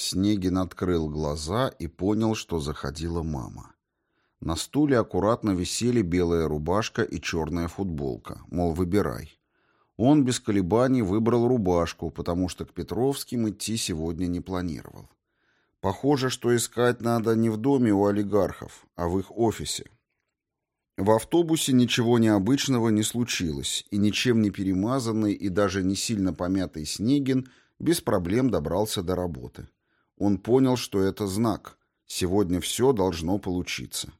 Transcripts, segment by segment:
Снегин открыл глаза и понял, что заходила мама. На стуле аккуратно висели белая рубашка и черная футболка, мол, выбирай. Он без колебаний выбрал рубашку, потому что к Петровским идти сегодня не планировал. Похоже, что искать надо не в доме у олигархов, а в их офисе. В автобусе ничего необычного не случилось, и ничем не перемазанный и даже не сильно помятый Снегин без проблем добрался до работы. Он понял, что это знак. Сегодня все должно получиться.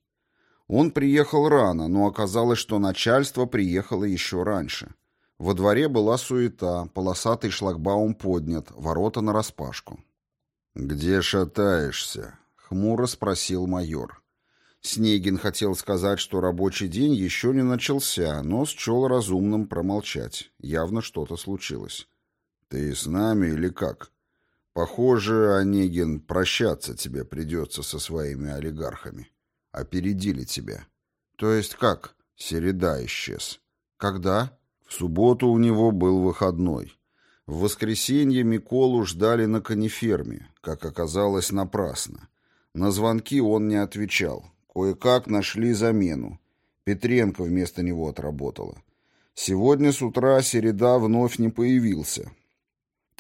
Он приехал рано, но оказалось, что начальство приехало еще раньше. Во дворе была суета, полосатый шлагбаум поднят, ворота нараспашку. «Где шатаешься?» — хмуро спросил майор. Снегин хотел сказать, что рабочий день еще не начался, но счел разумным промолчать. Явно что-то случилось. «Ты с нами или как?» Похоже, Онегин, прощаться тебе придется со своими олигархами. Опередили тебя. То есть как? Середа исчез. Когда? В субботу у него был выходной. В воскресенье Миколу ждали на кониферме, как оказалось, напрасно. На звонки он не отвечал. Кое-как нашли замену. Петренко вместо него отработала. Сегодня с утра Середа вновь не появился.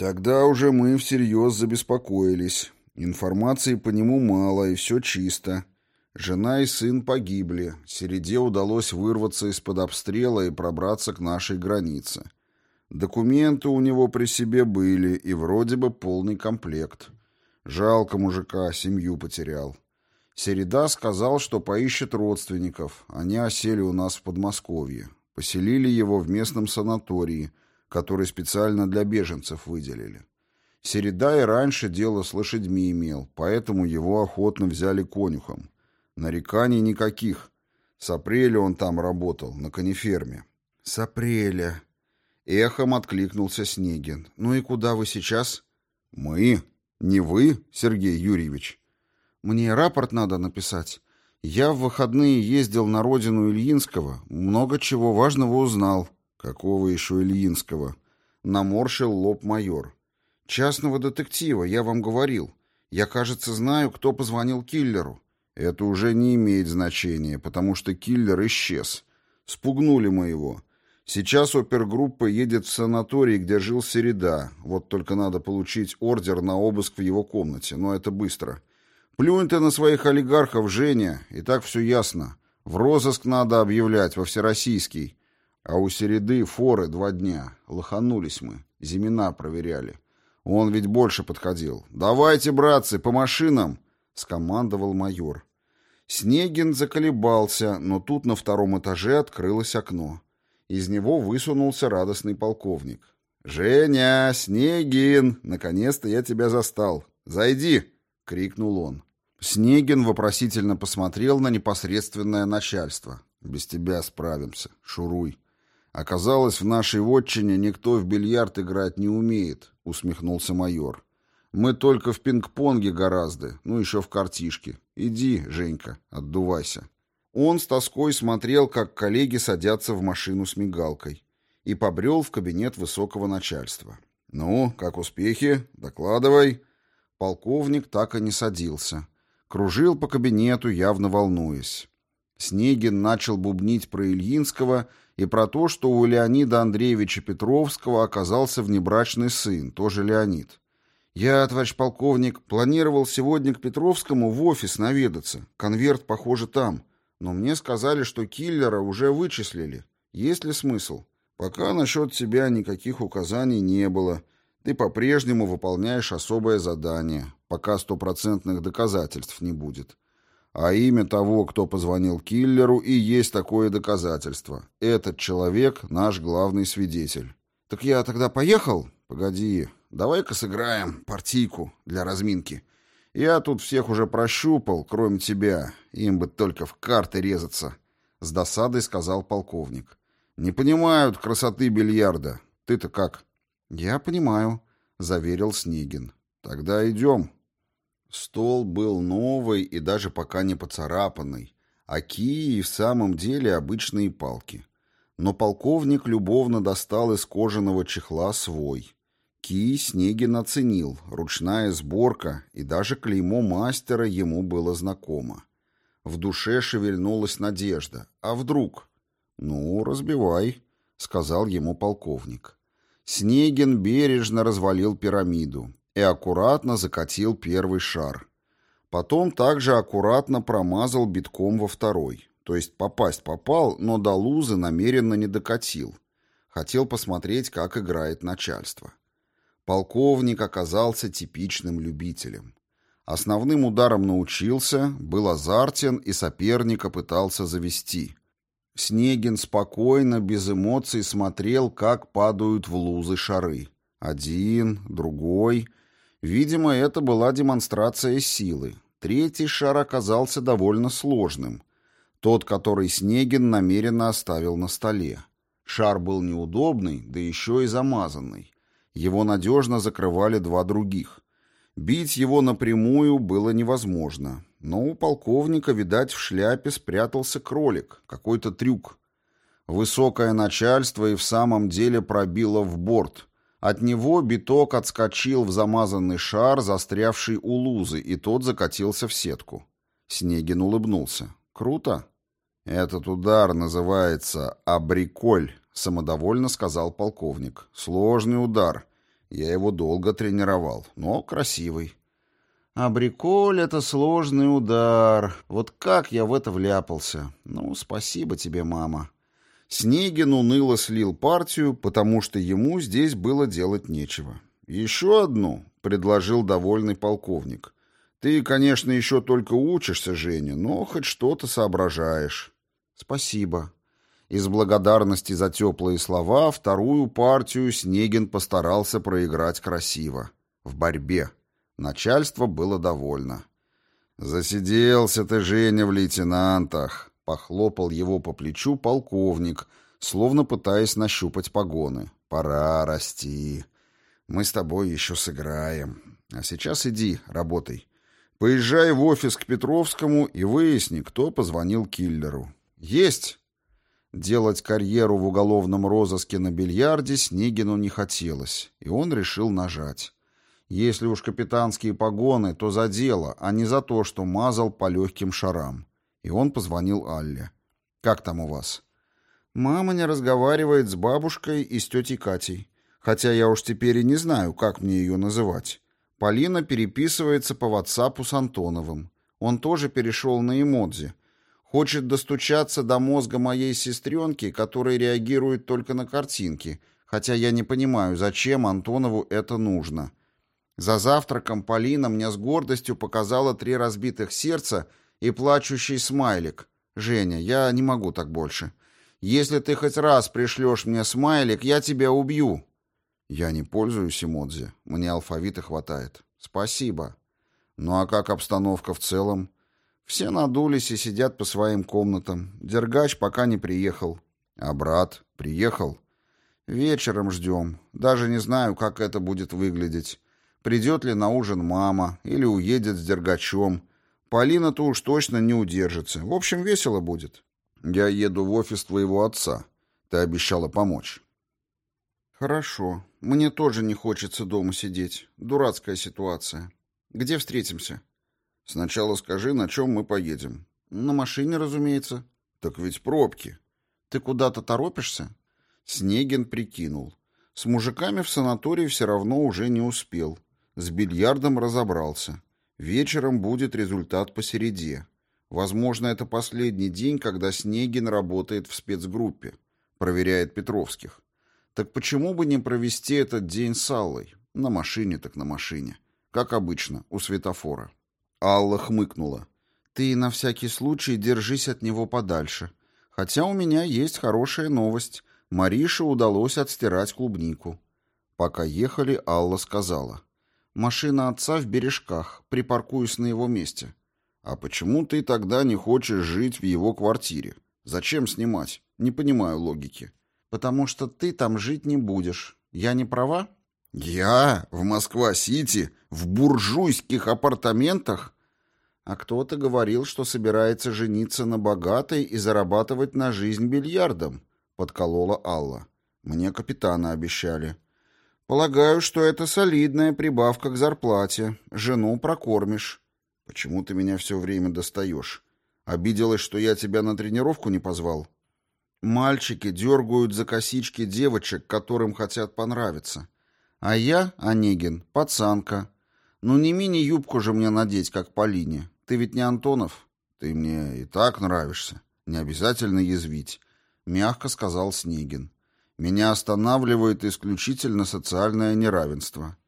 Тогда уже мы всерьез забеспокоились. Информации по нему мало, и все чисто. Жена и сын погибли. Середе удалось вырваться из-под обстрела и пробраться к нашей границе. Документы у него при себе были, и вроде бы полный комплект. Жалко мужика, семью потерял. Середа сказал, что поищет родственников. Они осели у нас в Подмосковье. Поселили его в местном санатории – который специально для беженцев выделили. Середа и раньше дело с лошадьми имел, поэтому его охотно взяли конюхом. Нареканий никаких. С апреля он там работал, на кониферме. С апреля. Эхом откликнулся Снегин. Ну и куда вы сейчас? Мы? Не вы, Сергей Юрьевич? Мне рапорт надо написать. Я в выходные ездил на родину Ильинского, много чего важного узнал. «Какого еще Ильинского?» Наморщил лоб майор. «Частного детектива, я вам говорил. Я, кажется, знаю, кто позвонил киллеру». «Это уже не имеет значения, потому что киллер исчез. Спугнули мы его. Сейчас опергруппа едет в санаторий, где жил Середа. Вот только надо получить ордер на обыск в его комнате, но это быстро. Плюнь ты на своих олигархов, Женя, и так все ясно. В розыск надо объявлять, во всероссийский. А у Середы форы два дня. Лоханулись мы. Зимина проверяли. Он ведь больше подходил. «Давайте, братцы, по машинам!» — скомандовал майор. Снегин заколебался, но тут на втором этаже открылось окно. Из него высунулся радостный полковник. «Женя! Снегин! Наконец-то я тебя застал! Зайди!» — крикнул он. Снегин вопросительно посмотрел на непосредственное начальство. «Без тебя справимся. Шуруй». Оказалось, в нашей вотчине никто в бильярд играть не умеет, усмехнулся майор. Мы только в пинг-понге гораздо, ну еще в картишке. Иди, Женька, отдувайся. Он с тоской смотрел, как коллеги садятся в машину с мигалкой, и побрел в кабинет высокого начальства. «Ну, как успехи? Докладывай». Полковник так и не садился. Кружил по кабинету, явно волнуясь. Снегин начал бубнить про Ильинского и про то, что у Леонида Андреевича Петровского оказался внебрачный сын, тоже Леонид. «Я, товарищ полковник, планировал сегодня к Петровскому в офис наведаться. Конверт, похоже, там. Но мне сказали, что киллера уже вычислили. Есть ли смысл? Пока насчет тебя никаких указаний не было. Ты по-прежнему выполняешь особое задание, пока стопроцентных доказательств не будет. А имя того, кто позвонил киллеру, и есть такое доказательство. Этот человек — наш главный свидетель. Так я тогда поехал? Погоди, давай-ка сыграем партийку для разминки. Я тут всех уже прощупал, кроме тебя. Им бы только в карты резаться. С досадой сказал полковник. Не понимают красоты бильярда. Ты-то как? Я понимаю, заверил Снегин. Тогда идем. Стол был новый и даже пока не поцарапанный, а кии в самом деле обычные палки. Но полковник любовно достал из кожаного чехла свой. Ки Снегин оценил, ручная сборка и даже клеймо мастера ему было знакомо. В душе шевельнулась надежда. А вдруг? «Ну, разбивай», — сказал ему полковник. Снегин бережно развалил пирамиду и аккуратно закатил первый шар. Потом также аккуратно промазал битком во второй. То есть попасть попал, но до лузы намеренно не докатил. Хотел посмотреть, как играет начальство. Полковник оказался типичным любителем. Основным ударом научился, был азартен и соперника пытался завести. Снегин спокойно, без эмоций смотрел, как падают в лузы шары. Один, другой. Видимо, это была демонстрация силы. Третий шар оказался довольно сложным. Тот, который Снегин намеренно оставил на столе. Шар был неудобный, да еще и замазанный. Его надежно закрывали два других. Бить его напрямую было невозможно. Но у полковника, видать, в шляпе спрятался кролик, какой-то трюк. Высокое начальство и в самом деле пробило в борт. От него биток отскочил в замазанный шар, застрявший у лузы, и тот закатился в сетку. Снегин улыбнулся. «Круто?» «Этот удар называется абриколь», — самодовольно сказал полковник. «Сложный удар. Я его долго тренировал, но красивый». «Абриколь — это сложный удар. Вот как я в это вляпался. Ну, спасибо тебе, мама». Снегин уныло слил партию, потому что ему здесь было делать нечего. «Еще одну», — предложил довольный полковник. «Ты, конечно, еще только учишься, Женя, но хоть что-то соображаешь». «Спасибо», из благодарности за теплые слова вторую партию Снегин постарался проиграть красиво. В борьбе. Начальство было довольно. «Засиделся ты, Женя, в лейтенантах», — похлопал его по плечу полковник, словно пытаясь нащупать погоны. «Пора расти. Мы с тобой еще сыграем. А сейчас иди, работай. Поезжай в офис к Петровскому и выясни, кто позвонил киллеру». «Есть!» Делать карьеру в уголовном розыске на бильярде Снегину не хотелось, и он решил нажать. Если уж капитанские погоны, то за дело, а не за то, что мазал по легким шарам. И он позвонил Алле. «Как там у вас?» «Мама не разговаривает с бабушкой и с тетей Катей. Хотя я уж теперь и не знаю, как мне ее называть. Полина переписывается по ватсапу с Антоновым. Он тоже перешел на эмодзи. Хочет достучаться до мозга моей сестренки, который реагирует только на картинки, хотя я не понимаю, зачем Антонову это нужно. За завтраком Полина мне с гордостью показала три разбитых сердца и плачущий смайлик. «Женя, я не могу так больше. Если ты хоть раз пришлешь мне смайлик, я тебя убью». Я не пользуюсь эмодзи. Мне алфавита хватает. Спасибо. Ну а как обстановка в целом? Все надулись и сидят по своим комнатам. Дергач пока не приехал. А брат приехал? Вечером ждем. Даже не знаю, как это будет выглядеть. Придет ли на ужин мама или уедет с Дергачом. Полина-то уж точно не удержится. В общем, весело будет. Я еду в офис твоего отца. Ты обещала помочь. Хорошо. Мне тоже не хочется дома сидеть. Дурацкая ситуация. Где встретимся? Сначала скажи, на чем мы поедем. На машине, разумеется. Так ведь пробки. Ты куда-то торопишься? Снегин прикинул. С мужиками в санатории все равно уже не успел. С бильярдом разобрался. Вечером будет результат по середе. Возможно, это последний день, когда Снегин работает в спецгруппе. Проверяет Петровских. Так почему бы не провести этот день с Аллой? На машине так на машине. Как обычно, у светофора. Алла хмыкнула. «Ты на всякий случай держись от него подальше. Хотя у меня есть хорошая новость. Марише удалось отстирать клубнику». Пока ехали, Алла сказала. «Машина отца в бережках. Припаркуюсь на его месте». «А почему ты тогда не хочешь жить в его квартире? Зачем снимать? Не понимаю логики». «Потому что ты там жить не будешь. Я не права?» «Я? В Москва-Сити? В буржуйских апартаментах?» А кто-то говорил, что собирается жениться на богатой и зарабатывать на жизнь бильярдом, подколола Алла. Мне капитана обещали. Полагаю, что это солидная прибавка к зарплате. Жену прокормишь. Почему ты меня все время достаешь? Обиделась, что я тебя на тренировку не позвал? Мальчики дергают за косички девочек, которым хотят понравиться. А я, Онегин, пацанка. Ну не мини-юбку же мне надеть, как Полине. Ты ведь не Антонов? Ты мне и так нравишься. Не обязательно язвить, мягко сказал Снегин. Меня останавливает исключительно социальное неравенство.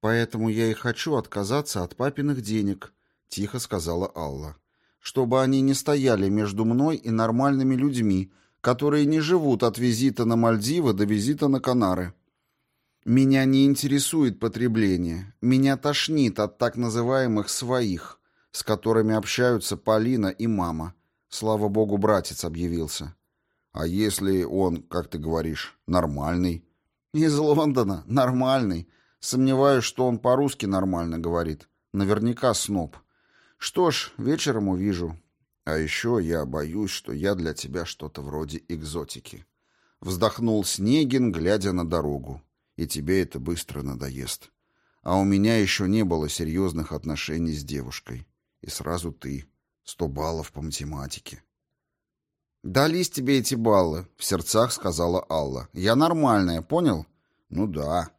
Поэтому я и хочу отказаться от папиных денег, тихо сказала Алла. Чтобы они не стояли между мной и нормальными людьми, которые не живут от визита на Мальдивы до визита на Канары. Меня не интересует потребление. Меня тошнит от так называемых своих, с которыми общаются Полина и мама. Слава богу, братец объявился. А если он, как ты говоришь, нормальный? Из Лондона. Нормальный. Сомневаюсь, что он по-русски нормально говорит. Наверняка сноб. Что ж, вечером увижу. А еще я боюсь, что я для тебя что-то вроде экзотики. Вздохнул Снегин, глядя на дорогу. И тебе это быстро надоест. А у меня еще не было серьезных отношений с девушкой. И сразу ты. Сто баллов по математике. «Дались тебе эти баллы», — в сердцах сказала Алла. «Я нормальная, понял?» «Ну да.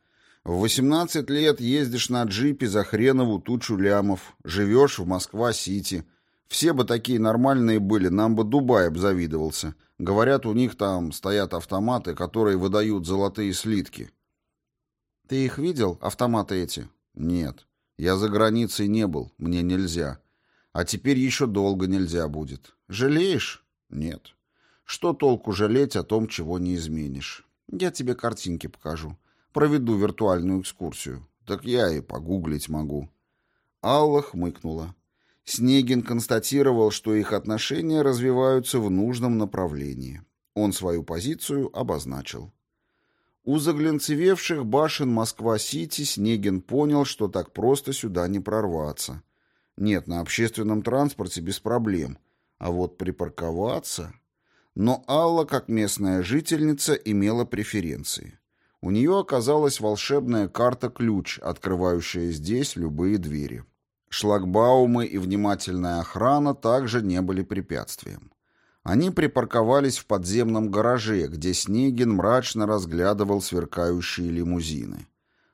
В 18 лет ездишь на джипе за хренову тучу лямов, живешь в Москва-Сити. Все бы такие нормальные были, нам бы Дубай обзавидовался. Говорят, у них там стоят автоматы, которые выдают золотые слитки». «Ты их видел, автоматы эти?» «Нет. Я за границей не был, мне нельзя. А теперь еще долго нельзя будет. Жалеешь?» Нет. Что толку жалеть о том, чего не изменишь? Я тебе картинки покажу. Проведу виртуальную экскурсию. Так я и погуглить могу. Алла хмыкнула. Снегин констатировал, что их отношения развиваются в нужном направлении. Он свою позицию обозначил. У заглянцевевших башен Москва-Сити Снегин понял, что так просто сюда не прорваться. Нет, на общественном транспорте без проблем — а вот припарковаться... Но Алла, как местная жительница, имела преференции. У нее оказалась волшебная карта-ключ, открывающая здесь любые двери. Шлагбаумы и внимательная охрана также не были препятствием. Они припарковались в подземном гараже, где Снегин мрачно разглядывал сверкающие лимузины.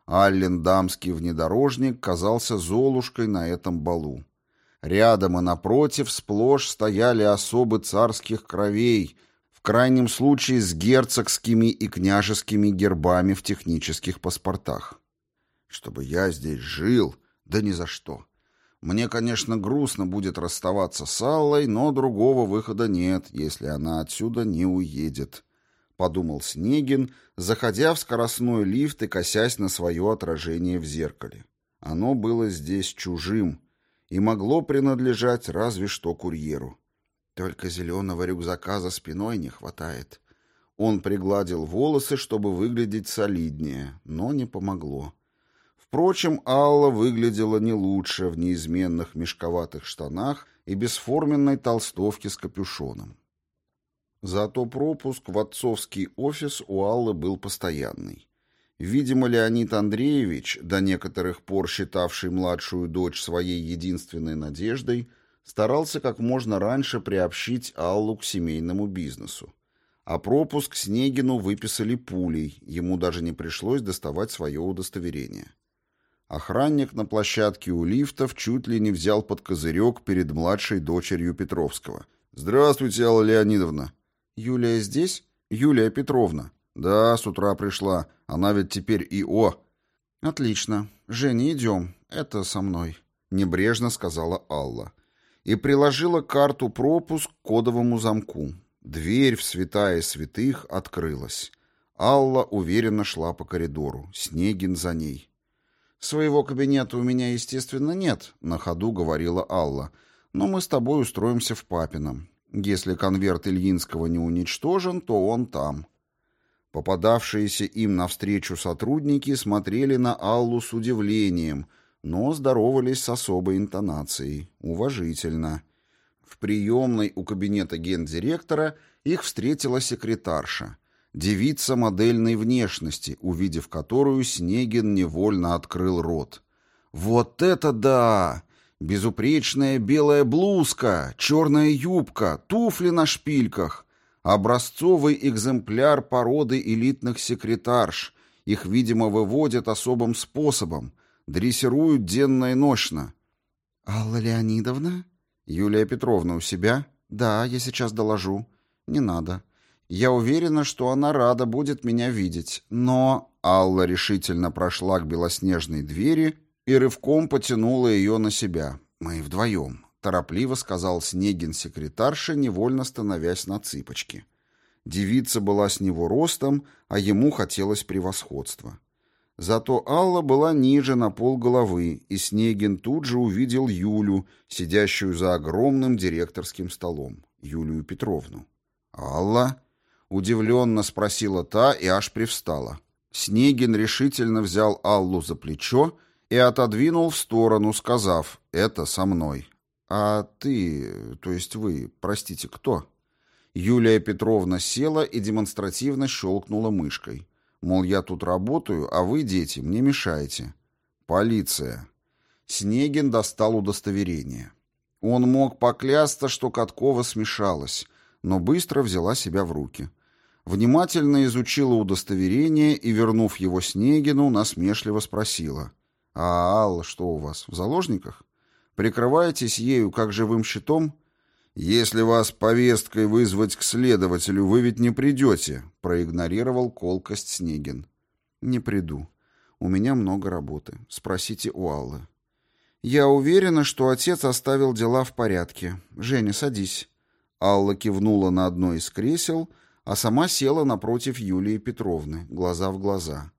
Аллен дамский внедорожник казался золушкой на этом балу. Рядом и напротив сплошь стояли особы царских кровей, в крайнем случае с герцогскими и княжескими гербами в технических паспортах. Чтобы я здесь жил, да ни за что. Мне, конечно, грустно будет расставаться с Аллой, но другого выхода нет, если она отсюда не уедет. Подумал Снегин, заходя в скоростной лифт и косясь на свое отражение в зеркале. Оно было здесь чужим, и могло принадлежать разве что курьеру. Только зеленого рюкзака за спиной не хватает. Он пригладил волосы, чтобы выглядеть солиднее, но не помогло. Впрочем, Алла выглядела не лучше в неизменных мешковатых штанах и бесформенной толстовке с капюшоном. Зато пропуск в отцовский офис у Аллы был постоянный. Видимо, Леонид Андреевич, до некоторых пор считавший младшую дочь своей единственной надеждой, старался как можно раньше приобщить Аллу к семейному бизнесу. А пропуск Снегину выписали пулей, ему даже не пришлось доставать свое удостоверение. Охранник на площадке у лифтов чуть ли не взял под козырек перед младшей дочерью Петровского. «Здравствуйте, Алла Леонидовна». «Юлия здесь?» «Юлия Петровна». «Да, с утра пришла. Она ведь теперь ИО». «Отлично. Женя, идем. Это со мной», — небрежно сказала Алла. И приложила карту пропуск к кодовому замку. Дверь в святая святых открылась. Алла уверенно шла по коридору. Снегин за ней. «Своего кабинета у меня, естественно, нет», — на ходу говорила Алла. «Но мы с тобой устроимся в папином. Если конверт Ильинского не уничтожен, то он там». Попадавшиеся им навстречу сотрудники смотрели на Аллу с удивлением, но здоровались с особой интонацией, уважительно. В приемной у кабинета гендиректора их встретила секретарша. Девица модельной внешности, увидев которую Снегин невольно открыл рот. «Вот это да! Безупречная белая блузка, черная юбка, туфли на шпильках, образцовый экземпляр породы элитных секретарш. Их, видимо, выводят особым способом, дрессируют денно и нощно». «Алла Леонидовна?» «Юлия Петровна у себя?» «Да, я сейчас доложу». «Не надо. Я уверена, что она рада будет меня видеть, но...» Алла решительно прошла к белоснежной двери и рывком потянула ее на себя. «Мы вдвоем», — торопливо сказал Снегин секретарше, невольно становясь на цыпочки. Девица была с него ростом, а ему хотелось превосходства. Зато Алла была ниже на пол головы, и Снегин тут же увидел Юлю, сидящую за огромным директорским столом, Юлию Петровну. «Алла?» Удивленно спросила та и аж привстала. Снегин решительно взял Аллу за плечо и отодвинул в сторону, сказав «это со мной». «А ты, то есть вы, простите, кто?» Юлия Петровна села и демонстративно щелкнула мышкой. Мол, я тут работаю, а вы, дети, мне мешаете. «Полиция». Снегин достал удостоверение. Он мог поклясться, что Каткова смешалась, но быстро взяла себя в руки. Внимательно изучила удостоверение и, вернув его Снегину, насмешливо спросила. «А Алла что у вас, в заложниках? Прикрываетесь ею как живым щитом?» «Если вас повесткой вызвать к следователю, вы ведь не придете», — проигнорировал колкость Снегин. «Не приду. У меня много работы. Спросите у Аллы». «Я уверена, что отец оставил дела в порядке. Женя, садись». Алла кивнула на одно из кресел, а сама села напротив Юлии Петровны, глаза в глаза.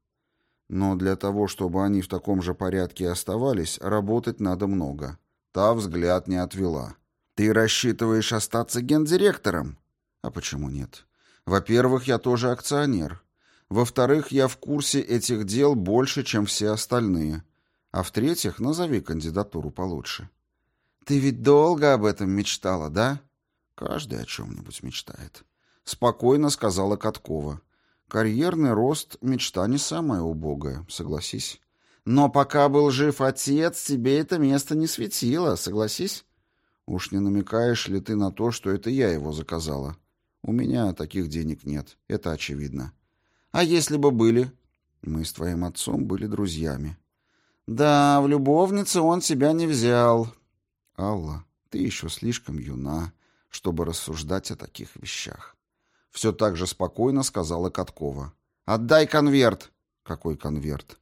Но для того, чтобы они в таком же порядке оставались, работать надо много. Та взгляд не отвела. «Ты рассчитываешь остаться гендиректором?» «А почему нет? Во-первых, я тоже акционер. Во-вторых, я в курсе этих дел больше, чем все остальные. А в-третьих, назови кандидатуру получше». «Ты ведь долго об этом мечтала, да?» Каждый о чем-нибудь мечтает. Спокойно сказала Каткова. Карьерный рост — мечта не самая убогая, согласись. Но пока был жив отец, тебе это место не светило, согласись? Уж не намекаешь ли ты на то, что это я его заказала? У меня таких денег нет, это очевидно. А если бы были? Мы с твоим отцом были друзьями. Да, в любовнице он тебя не взял. Алла, ты еще слишком юна чтобы рассуждать о таких вещах. Все так же спокойно сказала Каткова. «Отдай конверт!» «Какой конверт?»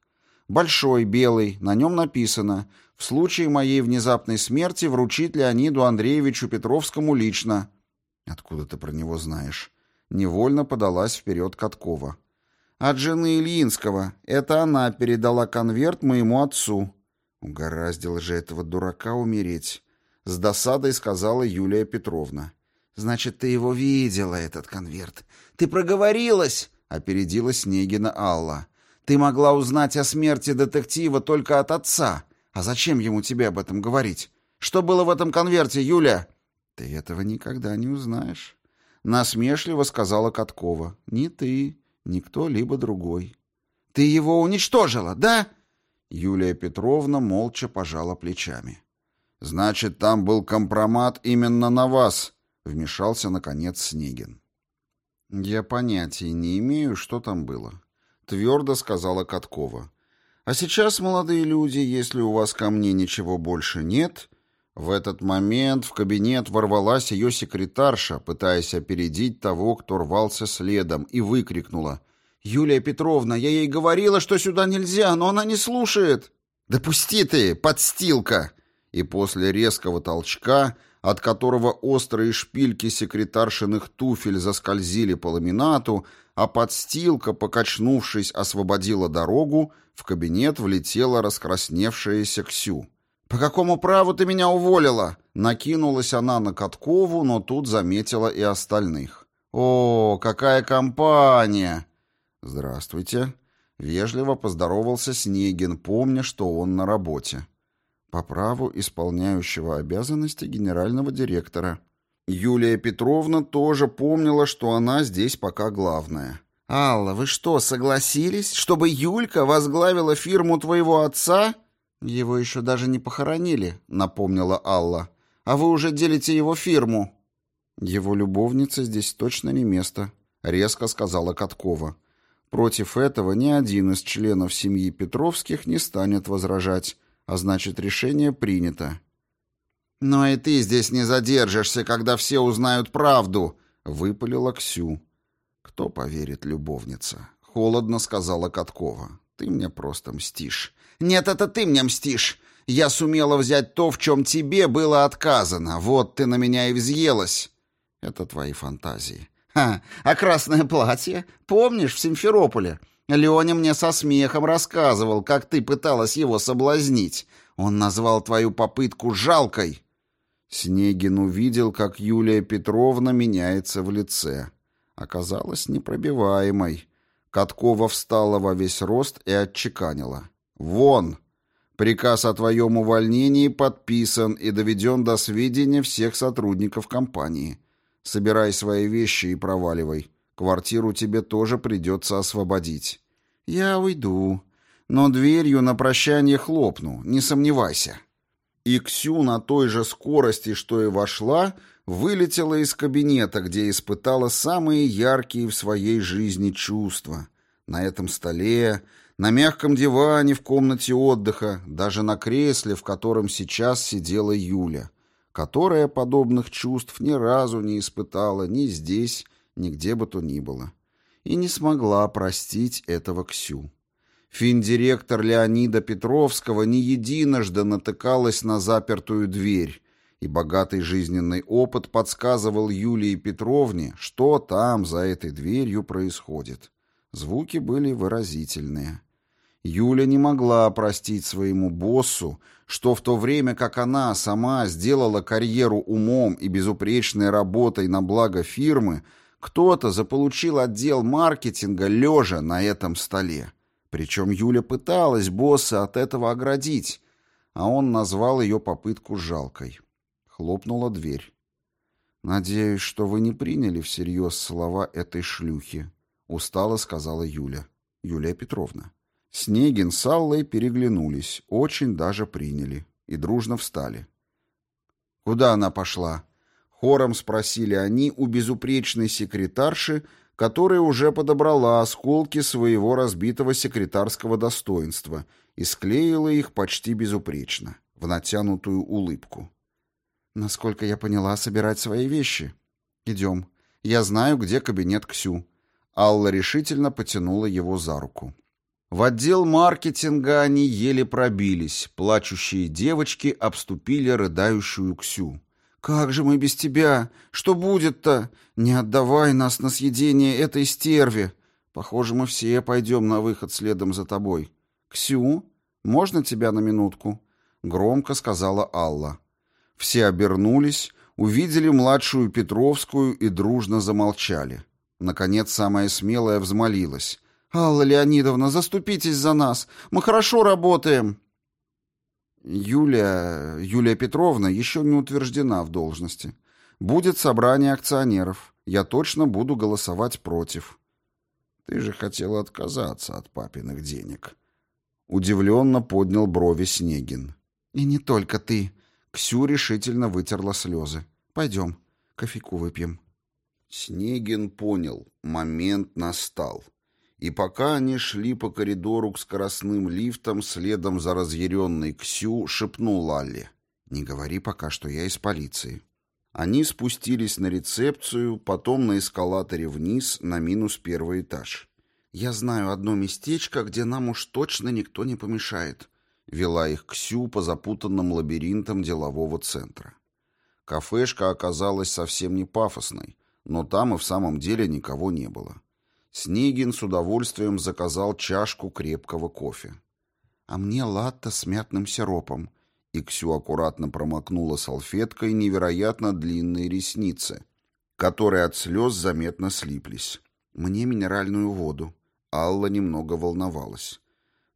«Большой, белый, на нем написано «В случае моей внезапной смерти вручить Леониду Андреевичу Петровскому лично». «Откуда ты про него знаешь?» Невольно подалась вперед Каткова. «От жены Ильинского. Это она передала конверт моему отцу». Угораздило же этого дурака умереть. С досадой сказала Юлия Петровна. «Значит, ты его видела, этот конверт. Ты проговорилась!» — опередила Снегина Алла. «Ты могла узнать о смерти детектива только от отца. А зачем ему тебе об этом говорить? Что было в этом конверте, Юля?» «Ты этого никогда не узнаешь», — насмешливо сказала Каткова. «Ни ты, ни кто-либо другой». «Ты его уничтожила, да?» Юлия Петровна молча пожала плечами. «Значит, там был компромат именно на вас», — вмешался, наконец, Снегин. «Я понятия не имею, что там было», — твердо сказала Каткова. «А сейчас, молодые люди, если у вас ко мне ничего больше нет...» В этот момент в кабинет ворвалась ее секретарша, пытаясь опередить того, кто рвался следом, и выкрикнула. «Юлия Петровна, я ей говорила, что сюда нельзя, но она не слушает!» «Да пусти ты, подстилка!» и после резкого толчка, от которого острые шпильки секретаршиных туфель заскользили по ламинату, а подстилка, покачнувшись, освободила дорогу, в кабинет влетела раскрасневшаяся Ксю. «По какому праву ты меня уволила?» Накинулась она на Каткову, но тут заметила и остальных. «О, какая компания!» «Здравствуйте!» Вежливо поздоровался Снегин, помня, что он на работе по праву исполняющего обязанности генерального директора. Юлия Петровна тоже помнила, что она здесь пока главная. «Алла, вы что, согласились, чтобы Юлька возглавила фирму твоего отца?» «Его еще даже не похоронили», — напомнила Алла. «А вы уже делите его фирму». «Его любовница здесь точно не место», — резко сказала Каткова. Против этого ни один из членов семьи Петровских не станет возражать, а значит, решение принято. «Но и ты здесь не задержишься, когда все узнают правду», — выпалила Ксю. «Кто поверит, любовница?» — холодно сказала Каткова. «Ты мне просто мстишь». «Нет, это ты мне мстишь. Я сумела взять то, в чем тебе было отказано. Вот ты на меня и взъелась». «Это твои фантазии». «Ха, а красное платье? Помнишь, в Симферополе?» Леня мне со смехом рассказывал, как ты пыталась его соблазнить. Он назвал твою попытку жалкой. Снегин увидел, как Юлия Петровна меняется в лице. Оказалась непробиваемой. Каткова встала во весь рост и отчеканила. «Вон! Приказ о твоем увольнении подписан и доведен до сведения всех сотрудников компании. Собирай свои вещи и проваливай. Квартиру тебе тоже придется освободить». «Я уйду, но дверью на прощание хлопну, не сомневайся». И Ксю на той же скорости, что и вошла, вылетела из кабинета, где испытала самые яркие в своей жизни чувства. На этом столе, на мягком диване в комнате отдыха, даже на кресле, в котором сейчас сидела Юля, которая подобных чувств ни разу не испытала ни здесь, ни где бы то ни было. И не смогла простить этого Ксю. Финдиректор Леонида Петровского не единожды натыкалась на запертую дверь, и богатый жизненный опыт подсказывал Юлии Петровне, что там за этой дверью происходит. Звуки были выразительные. Юля не могла простить своему боссу, что в то время как она сама сделала карьеру умом и безупречной работой на благо фирмы, кто-то заполучил отдел маркетинга лежа на этом столе. Причем Юля пыталась босса от этого оградить, а он назвал ее попытку жалкой. Хлопнула дверь. «Надеюсь, что вы не приняли всерьез слова этой шлюхи», — устало сказала Юля. Юлия Петровна. Снегин с Аллой переглянулись, очень даже приняли и дружно встали. «Куда она пошла?» Хором спросили они у безупречной секретарши, которая уже подобрала осколки своего разбитого секретарского достоинства и склеила их почти безупречно, в натянутую улыбку. «Насколько я поняла, собирать свои вещи. Идем. Я знаю, где кабинет Ксю». Алла решительно потянула его за руку. В отдел маркетинга они еле пробились. Плачущие девочки обступили рыдающую Ксю. «Как же мы без тебя? Что будет-то? Не отдавай нас на съедение этой стерве. Похоже, мы все пойдем на выход следом за тобой. Ксю, можно тебя на минутку?» Громко сказала Алла. Все обернулись, увидели младшую Петровскую и дружно замолчали. Наконец, самая смелая взмолилась. «Алла Леонидовна, заступитесь за нас. Мы хорошо работаем». Юлия, Юлия Петровна еще не утверждена в должности. Будет собрание акционеров. Я точно буду голосовать против. Ты же хотела отказаться от папиных денег. Удивленно поднял брови Снегин. И не только ты. Ксю решительно вытерла слезы. Пойдем, кофейку выпьем. Снегин понял. Момент настал. И пока они шли по коридору к скоростным лифтам, следом за разъяренной Ксю, шепнул Лалли. «Не говори пока, что я из полиции». Они спустились на рецепцию, потом на эскалаторе вниз, на минус первый этаж. «Я знаю одно местечко, где нам уж точно никто не помешает», — вела их Ксю по запутанным лабиринтам делового центра. Кафешка оказалась совсем не пафосной, но там и в самом деле никого не было. Снегин с удовольствием заказал чашку крепкого кофе. «А мне латте с мятным сиропом». И Ксю аккуратно промокнула салфеткой невероятно длинные ресницы, которые от слез заметно слиплись. «Мне минеральную воду». Алла немного волновалась.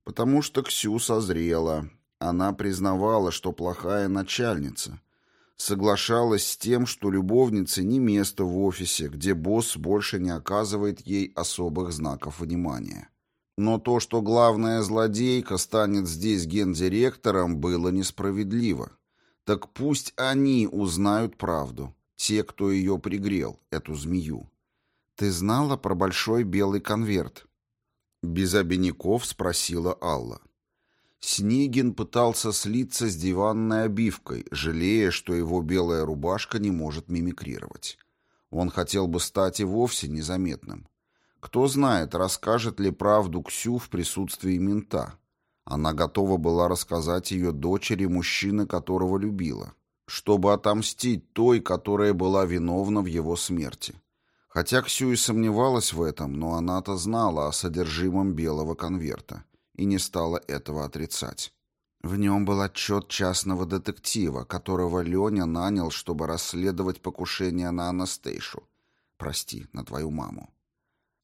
Потому что Ксю созрела. Она признавала, что плохая начальница. Соглашалась с тем, что любовнице не место в офисе, где босс больше не оказывает ей особых знаков внимания. Но то, что главная злодейка станет здесь гендиректором, было несправедливо. Так пусть они узнают правду, те, кто ее пригрел, эту змею. «Ты знала про большой белый конверт?» Без обиняков спросила Алла. Снегин пытался слиться с диванной обивкой, жалея, что его белая рубашка не может мимикрировать. Он хотел бы стать и вовсе незаметным. Кто знает, расскажет ли правду Ксю в присутствии мента. Она готова была рассказать ее дочери мужчины, которого любила, чтобы отомстить той, которая была виновна в его смерти. Хотя Ксю и сомневалась в этом, но она-то знала о содержимом белого конверта и не стала этого отрицать. В нем был отчет частного детектива, которого Леня нанял, чтобы расследовать покушение на Анастейшу. Прости, на твою маму.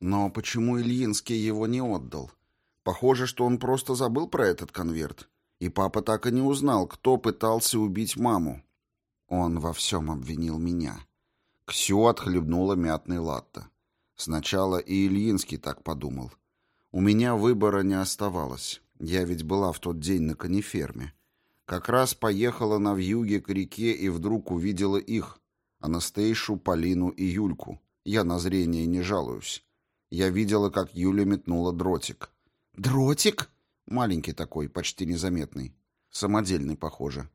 Но почему Ильинский его не отдал? Похоже, что он просто забыл про этот конверт. И папа так и не узнал, кто пытался убить маму. Он во всем обвинил меня. Ксю отхлебнула мятный латте. Сначала и Ильинский так подумал. У меня выбора не оставалось. Я ведь была в тот день на кониферме. Как раз поехала на вьюге к реке и вдруг увидела их. Анастейшу, Полину и Юльку. Я на зрение не жалуюсь. Я видела, как Юля метнула дротик. «Дротик?» Маленький такой, почти незаметный. Самодельный, похоже.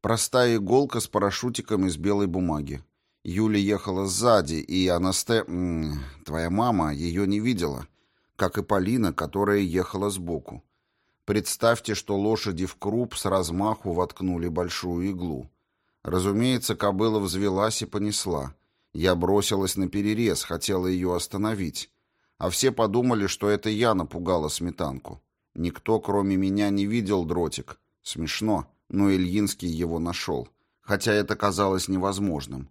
Простая иголка с парашютиком из белой бумаги. Юля ехала сзади, и Анасте... Твоя мама ее не видела как и Полина, которая ехала сбоку. Представьте, что лошади в круп с размаху воткнули большую иглу. Разумеется, кобыла взвелась и понесла. Я бросилась на перерез, хотела ее остановить. А все подумали, что это я напугала сметанку. Никто, кроме меня, не видел дротик. Смешно, но Ильинский его нашел. Хотя это казалось невозможным.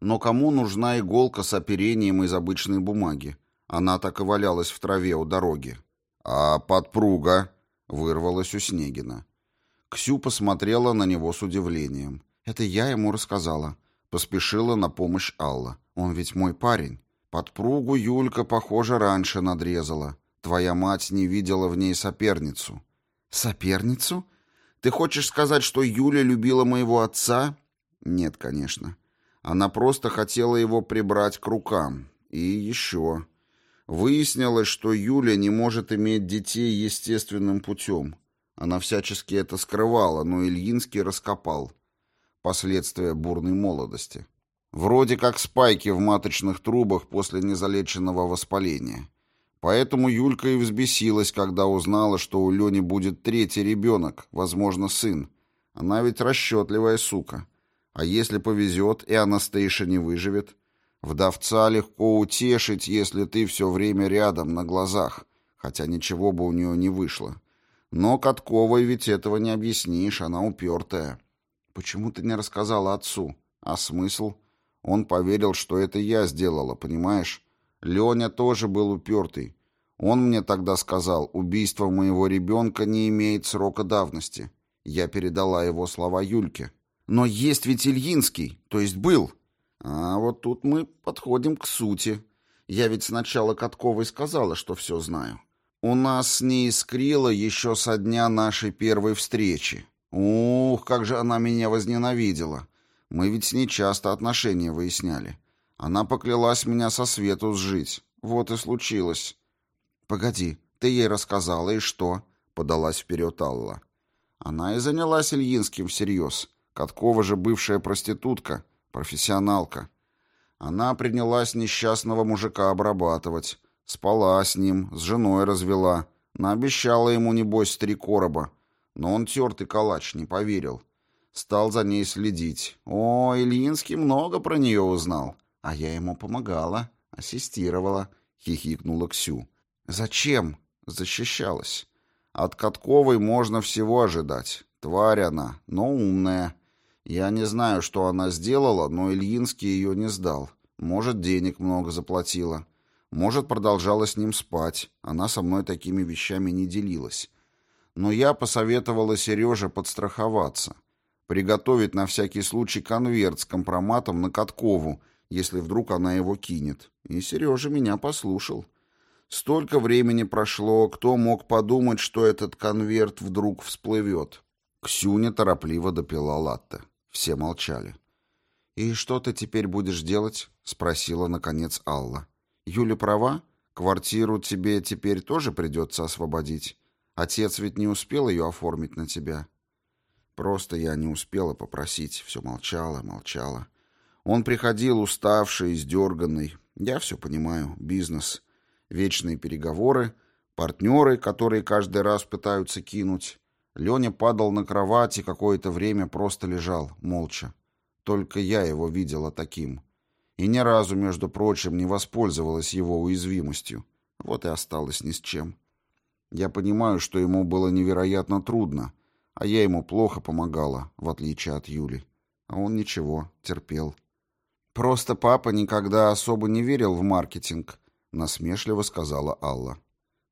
Но кому нужна иголка с оперением из обычной бумаги? Она так и валялась в траве у дороги. «А подпруга?» — вырвалась у Снегина. Ксю посмотрела на него с удивлением. «Это я ему рассказала». Поспешила на помощь Алла. «Он ведь мой парень. Подпругу Юлька, похоже, раньше надрезала. Твоя мать не видела в ней соперницу». «Соперницу? Ты хочешь сказать, что Юля любила моего отца?» «Нет, конечно. Она просто хотела его прибрать к рукам. И еще...» Выяснилось, что Юля не может иметь детей естественным путем. Она всячески это скрывала, но Ильинский раскопал. Последствия бурной молодости. Вроде как спайки в маточных трубах после незалеченного воспаления. Поэтому Юлька и взбесилась, когда узнала, что у Лени будет третий ребенок, возможно, сын. Она ведь расчетливая сука. А если повезет, и Анастейша не выживет, Вдовца легко утешить, если ты все время рядом, на глазах, хотя ничего бы у нее не вышло. Но Катковой ведь этого не объяснишь, она упертая. Почему ты не рассказала отцу? А смысл? Он поверил, что это я сделала, понимаешь? Леня тоже был упертый. Он мне тогда сказал, убийство моего ребенка не имеет срока давности. Я передала его слова Юльке. Но есть ведь Ильинский, то есть был. А вот тут мы подходим к сути. Я ведь сначала Катковой сказала, что все знаю. У нас с ней искрило еще со дня нашей первой встречи. Ух, как же она меня возненавидела. Мы ведь с ней часто отношения выясняли. Она поклялась меня со свету сжить. Вот и случилось. Погоди, ты ей рассказала, и что? Подалась вперед Алла. Она и занялась Ильинским всерьез. Каткова же бывшая проститутка — Профессионалка. Она принялась несчастного мужика обрабатывать. Спала с ним, с женой развела. Наобещала ему, небось, три короба. Но он тертый калач, не поверил. Стал за ней следить. О, Ильинский много про нее узнал. А я ему помогала, ассистировала, хихикнула Ксю. Зачем? Защищалась. От Катковой можно всего ожидать. Тварь она, но умная. Я не знаю, что она сделала, но Ильинский ее не сдал. Может, денег много заплатила. Может, продолжала с ним спать. Она со мной такими вещами не делилась. Но я посоветовала Сереже подстраховаться. Приготовить на всякий случай конверт с компроматом на Каткову, если вдруг она его кинет. И Сережа меня послушал. Столько времени прошло, кто мог подумать, что этот конверт вдруг всплывет. Ксюня торопливо допила латте. Все молчали. «И что ты теперь будешь делать?» — спросила, наконец, Алла. «Юля права? Квартиру тебе теперь тоже придется освободить. Отец ведь не успел ее оформить на тебя». Просто я не успела попросить, все молчала, молчала. Он приходил уставший, издерганный. Я все понимаю, бизнес, вечные переговоры, партнеры, которые каждый раз пытаются кинуть. Леня падал на кровать и какое-то время просто лежал, молча. Только я его видела таким. И ни разу, между прочим, не воспользовалась его уязвимостью. Вот и осталась ни с чем. Я понимаю, что ему было невероятно трудно, а я ему плохо помогала, в отличие от Юли. А он ничего, терпел. «Просто папа никогда особо не верил в маркетинг», — насмешливо сказала Алла.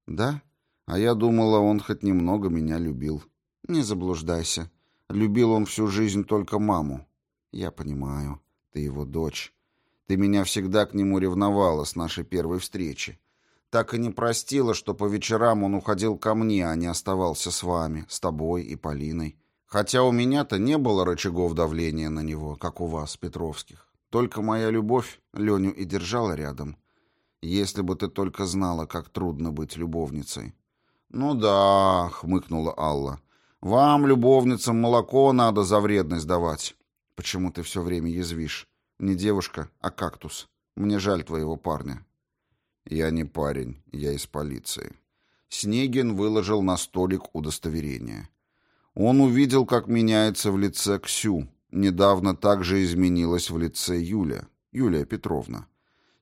«Да? А я думала, он хоть немного меня любил». «Не заблуждайся. Любил он всю жизнь только маму». «Я понимаю. Ты его дочь. Ты меня всегда к нему ревновала с нашей первой встречи так и не простила, что по вечерам он уходил ко мне, а не оставался с вами, с тобой и Полиной. Хотя у меня-то не было рычагов давления на него, как у вас, Петровских. Только моя любовь Леню и держала рядом. Если бы ты только знала, как трудно быть любовницей. «Ну да», — хмыкнула Алла. «Вам, любовницам, молоко надо за вредность давать. Почему ты все время язвишь? Не девушка, а кактус. Мне жаль твоего парня. «Я не парень, я из полиции». Снегин выложил на столик удостоверение. Он увидел, как меняется в лице Ксю. Недавно также изменилась в лице Юля, Юлия Петровна.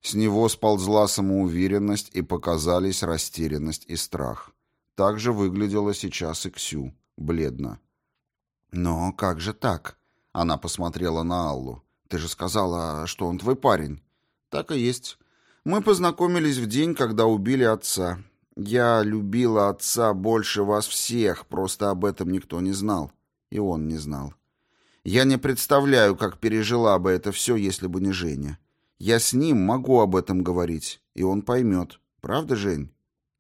С него сползла самоуверенность и показались растерянность и страх. Так же выглядела сейчас и Ксю, бледно. «Но как же так?» Она посмотрела на Аллу. «Ты же сказала, что он твой парень». «Так и есть. Мы познакомились в день, когда убили отца. Я любила отца больше вас всех, просто об этом никто не знал. И он не знал. Я не представляю, как пережила бы это все, если бы не Женя. Я с ним могу об этом говорить, и он поймет. Правда, Жень?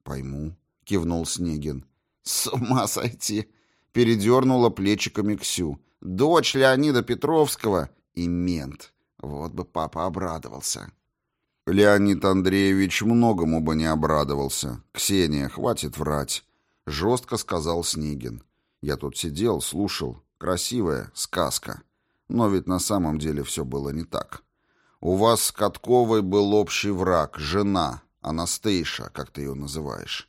Пойму, кивнул Снегин. С ума сойти! Передернула плечиками Ксю. Дочь Леонида Петровского и мент. Вот бы папа обрадовался. Леонид Андреевич многому бы не обрадовался. «Ксения, хватит врать», — жестко сказал Снегин. «Я тут сидел, слушал. Красивая сказка. Но ведь на самом деле все было не так. У вас с Катковой был общий враг, жена, Анастейша, как ты ее называешь.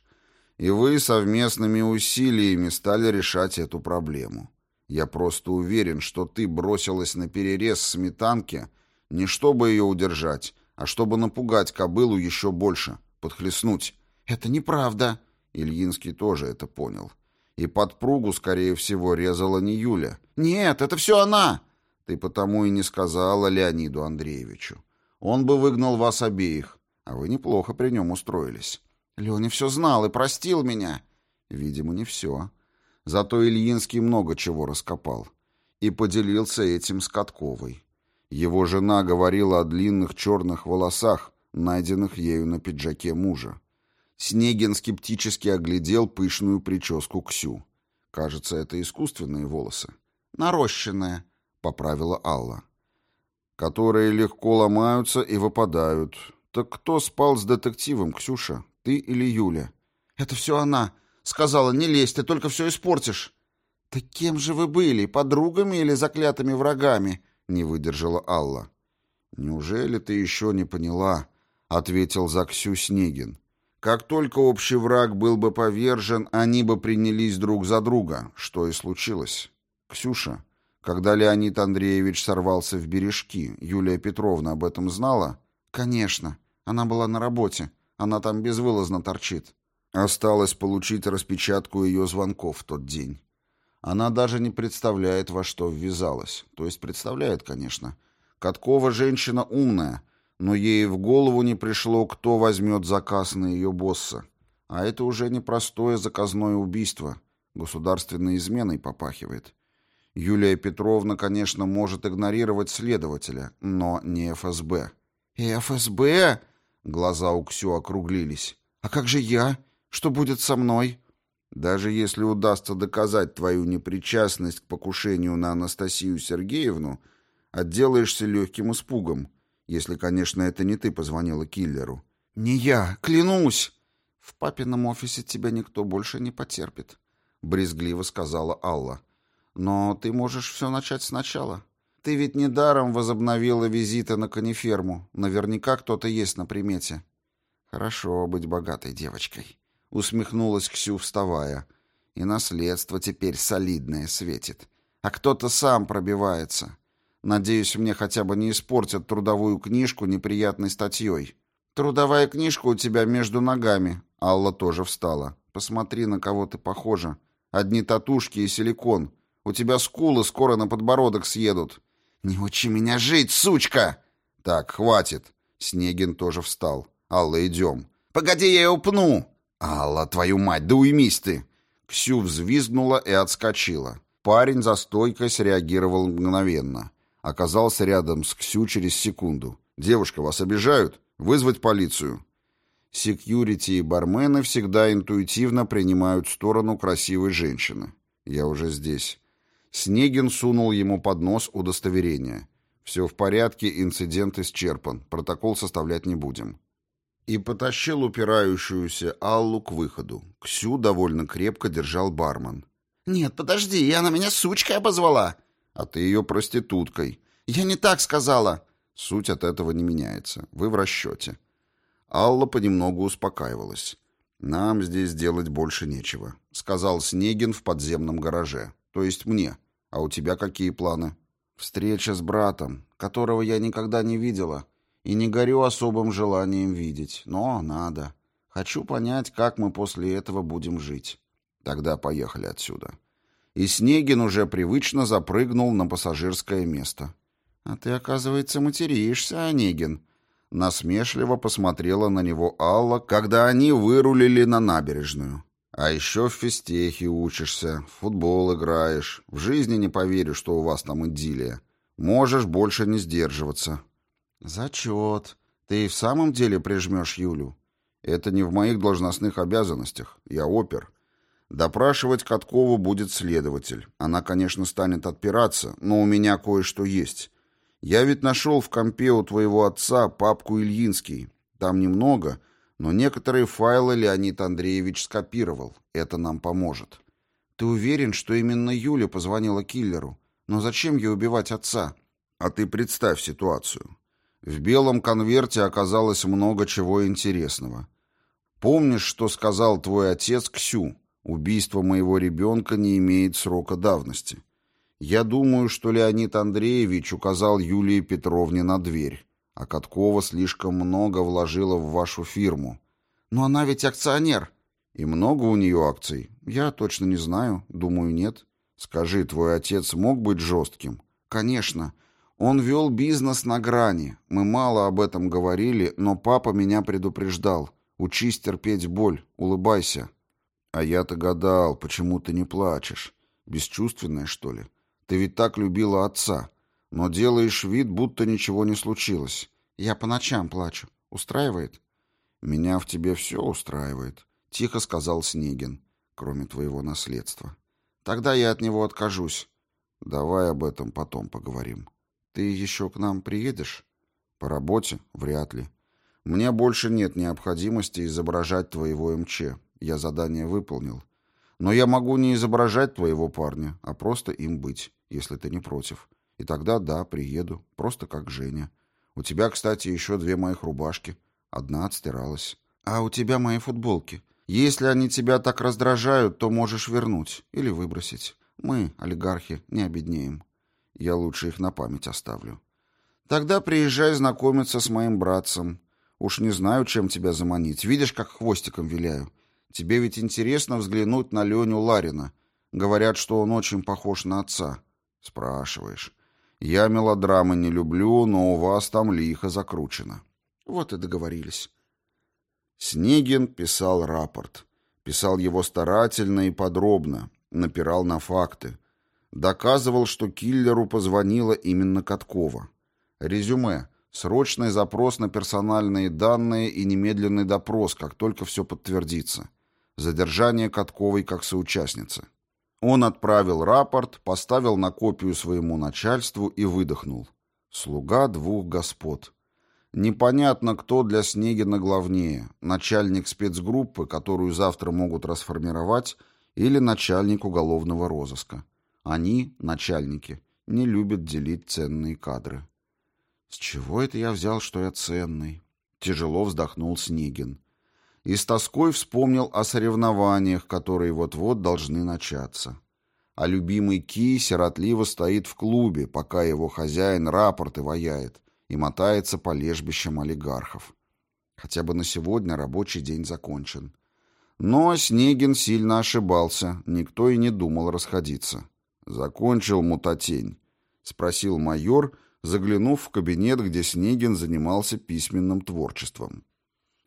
И вы совместными усилиями стали решать эту проблему. Я просто уверен, что ты бросилась на перерез сметанке не чтобы ее удержать, а чтобы напугать кобылу еще больше, подхлестнуть. «Это неправда!» Ильинский тоже это понял. И подпругу, скорее всего, резала не Юля. «Нет, это все она!» Ты потому и не сказала Леониду Андреевичу. Он бы выгнал вас обеих, а вы неплохо при нем устроились. Леня все знал и простил меня. Видимо, не все. Зато Ильинский много чего раскопал. И поделился этим с Катковой. Его жена говорила о длинных черных волосах, найденных ею на пиджаке мужа. Снегин скептически оглядел пышную прическу Ксю. Кажется, это искусственные волосы. «Нарощенные», — поправила Алла. «Которые легко ломаются и выпадают. Так кто спал с детективом, Ксюша? Ты или Юля?» «Это все она. Сказала, не лезь, ты только все испортишь». «Так кем же вы были, подругами или заклятыми врагами?» — не выдержала Алла. «Неужели ты еще не поняла?» — ответил за Ксю Снегин. «Как только общий враг был бы повержен, они бы принялись друг за друга, что и случилось. Ксюша, когда Леонид Андреевич сорвался в бережки, Юлия Петровна об этом знала?» «Конечно. Она была на работе. Она там безвылазно торчит». Осталось получить распечатку ее звонков в тот день. Она даже не представляет, во что ввязалась. То есть представляет, конечно. Каткова женщина умная, но ей в голову не пришло, кто возьмет заказ на ее босса. А это уже не простое заказное убийство. Государственной изменой попахивает. Юлия Петровна, конечно, может игнорировать следователя, но не ФСБ. «И ФСБ?» Глаза у Ксю округлились. «А как же я? Что будет со мной?» «Даже если удастся доказать твою непричастность к покушению на Анастасию Сергеевну, отделаешься легким испугом, если, конечно, это не ты позвонила киллеру». «Не я, клянусь!» «В папином офисе тебя никто больше не потерпит», — брезгливо сказала Алла. «Но ты можешь все начать сначала. Ты ведь недаром возобновила визиты на каниферму. Наверняка кто-то есть на примете». «Хорошо быть богатой девочкой», — усмехнулась Ксю, вставая. «И наследство теперь солидное светит. А кто-то сам пробивается. Надеюсь, мне хотя бы не испортят трудовую книжку неприятной статьей». «Трудовая книжка у тебя между ногами». Алла тоже встала. «Посмотри, на кого ты похожа. Одни татушки и силикон. У тебя скулы скоро на подбородок съедут». «Не учи меня жить, сучка!» «Так, хватит». Снегин тоже встал. «Алла, идем». «Погоди, я ее пну!» «Алла, твою мать, да уймись ты!» Ксю взвизгнула и отскочила. Парень за стойкой среагировал мгновенно. Оказался рядом с Ксю через секунду. «Девушка, вас обижают?» Вызвать полицию. Секьюрити и бармены всегда интуитивно принимают сторону красивой женщины. Я уже здесь. Снегин сунул ему под нос удостоверение. Все в порядке, инцидент исчерпан. Протокол составлять не будем. И потащил упирающуюся Аллу к выходу. Ксю довольно крепко держал бармен. «Нет, подожди, я на меня сучкой обозвала». «А ты ее проституткой». «Я не так сказала». Суть от этого не меняется. Вы в расчете. Алла понемногу успокаивалась. «Нам здесь делать больше нечего», — сказал Снегин в подземном гараже. «То есть мне. А у тебя какие планы?» «Встреча с братом, которого я никогда не видела, и не горю особым желанием видеть. Но надо. Хочу понять, как мы после этого будем жить. Тогда поехали отсюда». И Снегин уже привычно запрыгнул на пассажирское место. «А ты, оказывается, материшься, Онегин». Насмешливо посмотрела на него Алла, когда они вырулили на набережную. «А еще в физтехе учишься, в футбол играешь. В жизни не поверю, что у вас там идиллия. Можешь больше не сдерживаться». «Зачет. Ты и в самом деле прижмешь Юлю?» «Это не в моих должностных обязанностях. Я опер. Допрашивать Каткову будет следователь. Она, конечно, станет отпираться, но у меня кое-что есть». Я ведь нашел в компе у твоего отца папку Ильинский. Там немного, но некоторые файлы Леонид Андреевич скопировал. Это нам поможет. Ты уверен, что именно Юля позвонила киллеру? Но зачем ей убивать отца? А ты представь ситуацию. В белом конверте оказалось много чего интересного. Помнишь, что сказал твой отец Ксю? Убийство моего ребенка не имеет срока давности. Я думаю, что Леонид Андреевич указал Юлии Петровне на дверь, а Каткова слишком много вложила в вашу фирму. Но она ведь акционер. И много у нее акций? Я точно не знаю. Думаю, нет. Скажи, твой отец мог быть жестким? Конечно. Он вел бизнес на грани. Мы мало об этом говорили, но папа меня предупреждал. Учись терпеть боль, улыбайся. А я-то гадал, почему ты не плачешь. Бесчувственная, что ли? Ты ведь так любила отца, но делаешь вид, будто ничего не случилось. Я по ночам плачу. Устраивает? Меня в тебе все устраивает, тихо сказал Снегин, кроме твоего наследства. Тогда я от него откажусь. Давай об этом потом поговорим. Ты еще к нам приедешь? По работе? Вряд ли. Мне больше нет необходимости изображать твоего МЧ. Я задание выполнил. Но я могу не изображать твоего парня, а просто им быть, если ты не против. И тогда да, приеду, просто как Женя. У тебя, кстати, еще две моих рубашки. Одна отстиралась. А у тебя мои футболки. Если они тебя так раздражают, то можешь вернуть или выбросить. Мы, олигархи, не обеднеем. Я лучше их на память оставлю. Тогда приезжай знакомиться с моим братцем. Уж не знаю, чем тебя заманить. Видишь, как хвостиком виляю. Тебе ведь интересно взглянуть на Леню Ларина. Говорят, что он очень похож на отца. Спрашиваешь. Я мелодрамы не люблю, но у вас там лихо закручено. Вот и договорились. Снегин писал рапорт. Писал его старательно и подробно, напирал на факты. Доказывал, что киллеру позвонила именно Каткова. Резюме. Срочный запрос на персональные данные и немедленный допрос, как только все подтвердится. Задержание Катковой как соучастницы. Он отправил рапорт, поставил на копию своему начальству и выдохнул. Слуга двух господ. Непонятно, кто для Снегина главнее, начальник спецгруппы, которую завтра могут расформировать, или начальник уголовного розыска. Они, начальники, не любят делить ценные кадры. С чего это я взял, что я ценный? Тяжело вздохнул Снегин. И с тоской вспомнил о соревнованиях, которые вот-вот должны начаться а любимый Ки сиротливо стоит в клубе, пока его хозяин рапорты ваяет и мотается по лежбищам олигархов. Хотя бы на сегодня рабочий день закончен. Но Снегин сильно ошибался, никто и не думал расходиться. «Закончил мутатень?» — спросил майор, заглянув в кабинет, где Снегин занимался письменным творчеством.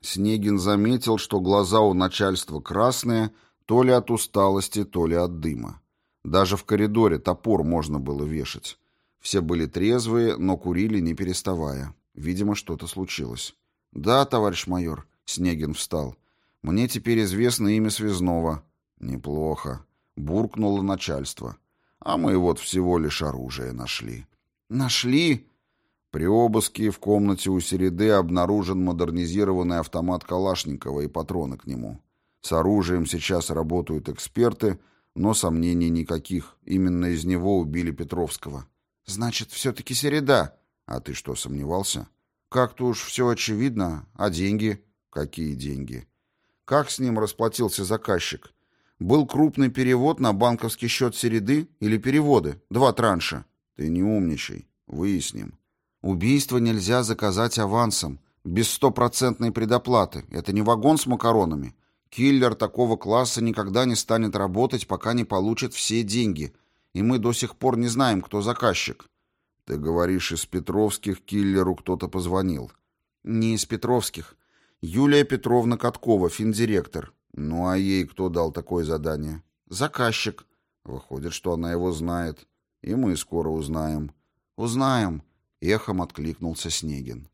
Снегин заметил, что глаза у начальства красные, то ли от усталости, то ли от дыма. Даже в коридоре топор можно было вешать. Все были трезвые, но курили не переставая. Видимо, что-то случилось. «Да, товарищ майор», — Снегин встал. «Мне теперь известно имя связного». «Неплохо», — буркнуло начальство. «А мы вот всего лишь оружие нашли». «Нашли?» При обыске в комнате у Середы обнаружен модернизированный автомат Калашникова и патроны к нему. С оружием сейчас работают эксперты — но сомнений никаких. Именно из него убили Петровского. Значит, все-таки Середа. А ты что, сомневался? Как-то уж все очевидно. А деньги? Какие деньги? Как с ним расплатился заказчик? Был крупный перевод на банковский счет Середы или переводы? Два транша. Ты не умничай. Выясним. Убийство нельзя заказать авансом, без стопроцентной предоплаты. Это не вагон с макаронами. Киллер такого класса никогда не станет работать, пока не получит все деньги, и мы до сих пор не знаем, кто заказчик. Ты говоришь, из Петровских киллеру кто-то позвонил. Не из Петровских. Юлия Петровна Каткова, финдиректор. Ну а ей кто дал такое задание? Заказчик. Выходит, что она его знает. И мы скоро узнаем. Узнаем, эхом откликнулся Снегин.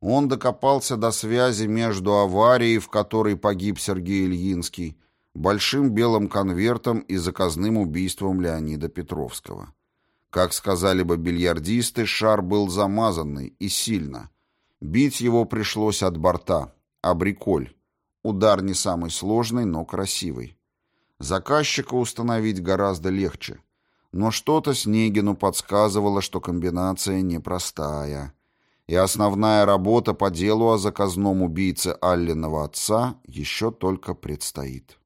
Он докопался до связи между аварией, в которой погиб Сергей Ильинский, большим белым конвертом и заказным убийством Леонида Петровского. Как сказали бы бильярдисты, шар был замазанный и сильно. Бить его пришлось от борта. Абриколь. Удар не самый сложный, но красивый. Заказчика установить гораздо легче. Но что-то Снегину подсказывало, что комбинация непростая и основная работа по делу о заказном убийце Алленова отца еще только предстоит.